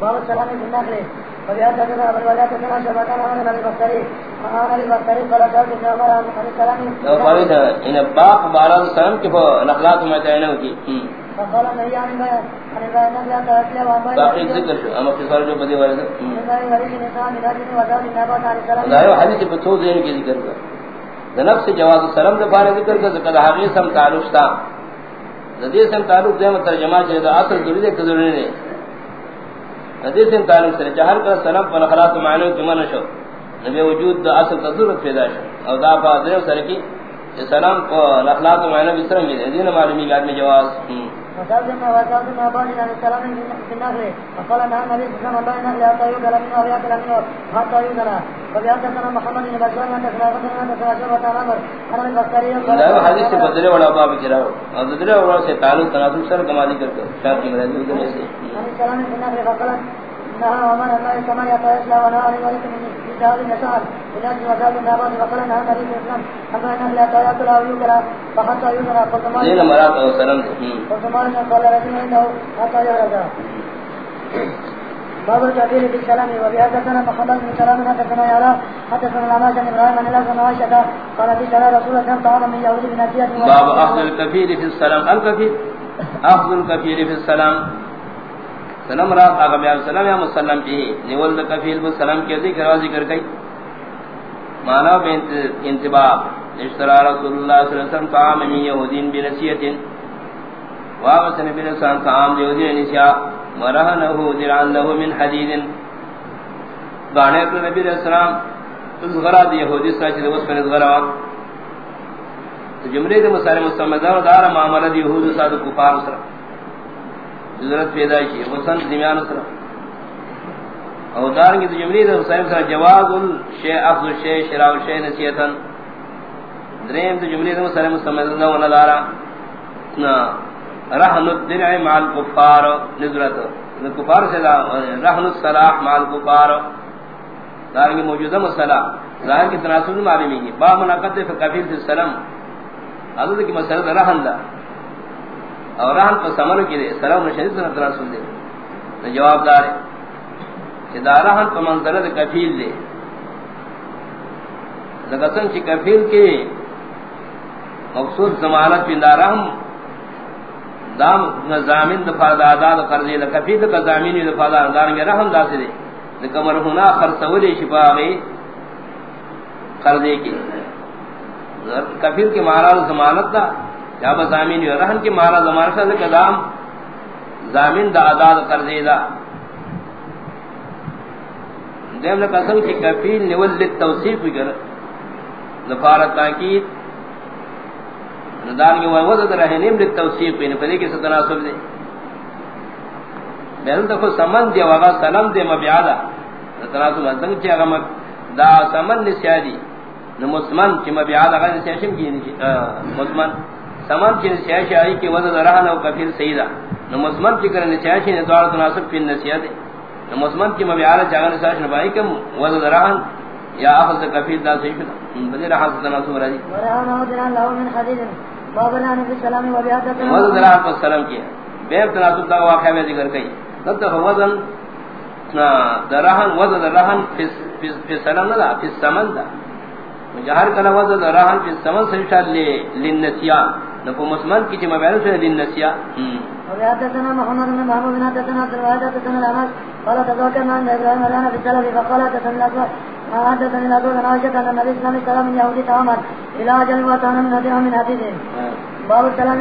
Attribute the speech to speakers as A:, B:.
A: باب السلام في النقل وبهذا كذا ولا تكنا شبكة عن ابي بكر عن ابي بكر قال قال ابن عمر عن السلام
B: لو قال ان باق بارا السلام كيف نقلات ما تعينه کی
A: فقال ان يعني ما ان ما نقل ان تاكل وما
B: باقي ذکر شو اما سر جو
A: لا
B: دا یو حدیث په تو دین کی ذکر سے جواز السلام دے بارے ذکر حقیقت سم تعلق تھا ندی سم تعلق دے ترجمہ ہے دا اصل ضروری ہے کہ ضروری نہیں حدیث ان تعلق سے جہر کا سلام پر خلاص معنی کی منشو نبی وجود دا اصل ضرورت پیدا شو۔ او دا فاضل سر کی یہ سلام کو اخلاق معنی بسر میں دین معلومی گاد میں جواز۔
A: وجاءنا وجاءنا بعض عن السلام في النهر۔ فقال ان النبي صلى الله عليه وسلم لا يقول لنا ولا يقول لنا حتى يقول فبيان محمد بن بشار من تخلافه من تخلافه تعامل انا من بكري
B: لا حدیث سے بدلے والا باب کرا اور بدلے والا سے تعلق تناسب سر کمالی کر کے شاہ کی مرادی ادھر سے
A: السلام في انها ومن الله كما يتوسل ولا عليه من كتاب النسال إلى وزاد النابان وقال انها نبي الاسلام اما انه لا تاكل او يوكل فحتى يوكل فقال
B: دین مراد او سلام
A: فقال قال رجل عنده حتى يرجع باب الكبير في السلام وبهذا محمد بن سلام. حدثنا يرى حدثنا العماش بن ابراهيم عن الله عائشة. قال في سلام رسول الله تعالى من يهود بن نسية
B: باب اخذ الكفير في السلام. الكفير. اخذ الكفير في السلام. سلام را اگم یا سلام یا مسلم کی نیول کفیل مسلم کی ذکر ذکر کئی۔ مانا بنت انتباہ اشترا رسول اللہ صلی اللہ علیہ وسلم طعام من یہودین بنسیت واغس نبی رسان طعام یہودین نسیا مرہنہو درعان لہو من حدید۔ گانے اکر نبی علیہ السلام رسلام ازغرا دی یہودی ساچی دی وصفن ازغرا جملے دی مسائل مستمدار دارا معاملہ دی یہود ساد کفار سرم ضرورت پیدا کی حسن زمیان سر او دارن کی جملی دے حسین سر جواز الشیء افضل الشیء، شراء الشیء نسیتا درین دے جملی دے مسلم مستمد اللہ ولا دارا رحن الدرع مع الكفار نظرت کفار سے رحن الصلاح مع الكفار دارن کی موجودہ مسئلہ۔ ظاہر کی تناسب معلومی کی با مناقض فکفیل فی السلام۔ حضرت کی مسئلہ رحن دا۔ اور رحم کو سمر کی دے، سلام شریف سے نظر سن دے۔ تو جواب دار ہے کہ دارہن کو منظرت کفیل دے۔ لگسن چی کفیل کے مقصود زمانت پی دارہم دام زامین دفع داداد قرضی دا کفیل کا زامینی دفع دارنگی رحم دا سے دے۔ لکہ مرہونا خرسولی شفا گئی قرضی کی۔ کفیل کے مہارال زمانت دا یا با زامین یو رہن کی مارا زمان کا قدام زامین دا آداد قرضی دا دیم نے قسم کی کفیل نول لیت توصیف کر نفارت تاکید ندان کی وزد رہنیم لیت توصیف پین پدی کی ستناسب دے بیرن تکو سمن دیا وغا سلم دے مبیعادا ستناسب دے چی اغا دا سمن نسیادی نمسمن چی مبیعادا غا نسیاشم کی مسمن سمن چی نسیاشی آئی کی وزد رہن او کفیل سیدہ۔ نو مسمن چی کرن نسیاشی نے دوار تناسب فی النسیہ دے مسمن چی مبیعالا چاگا نسیاش نبائی کم وزد رہن یا آخذ کفیل دا سیشنا بلی رہن ستناسب رضی
A: ورہانا ودران لہو من حدید بابنا نبی السلام و بیادت
B: وزد رہن پر سلام کیا بیب تناسب دا واقعہ میں ذکر کئی۔ نتخ وزن درہن وزد رہن فی سلام دا فی سمن دا۔ جہر کلا وزد رہن فی سمن سنشا لنسیان نفو مسلمان کی چی مبیانو سے لنسیان
A: وحدثنا محمد بن محمود بن حدثنا عبد الواحد حدثنا الأمس قال تذكرنا أن إبراهيم كان في السلف فقال حدثني الأسود حدثني الأسود عن عائشة أن النبي صلى الله عليه وسلم يهودي تعامل إلى أجل وأتانا من هديه من حديثه باب السلام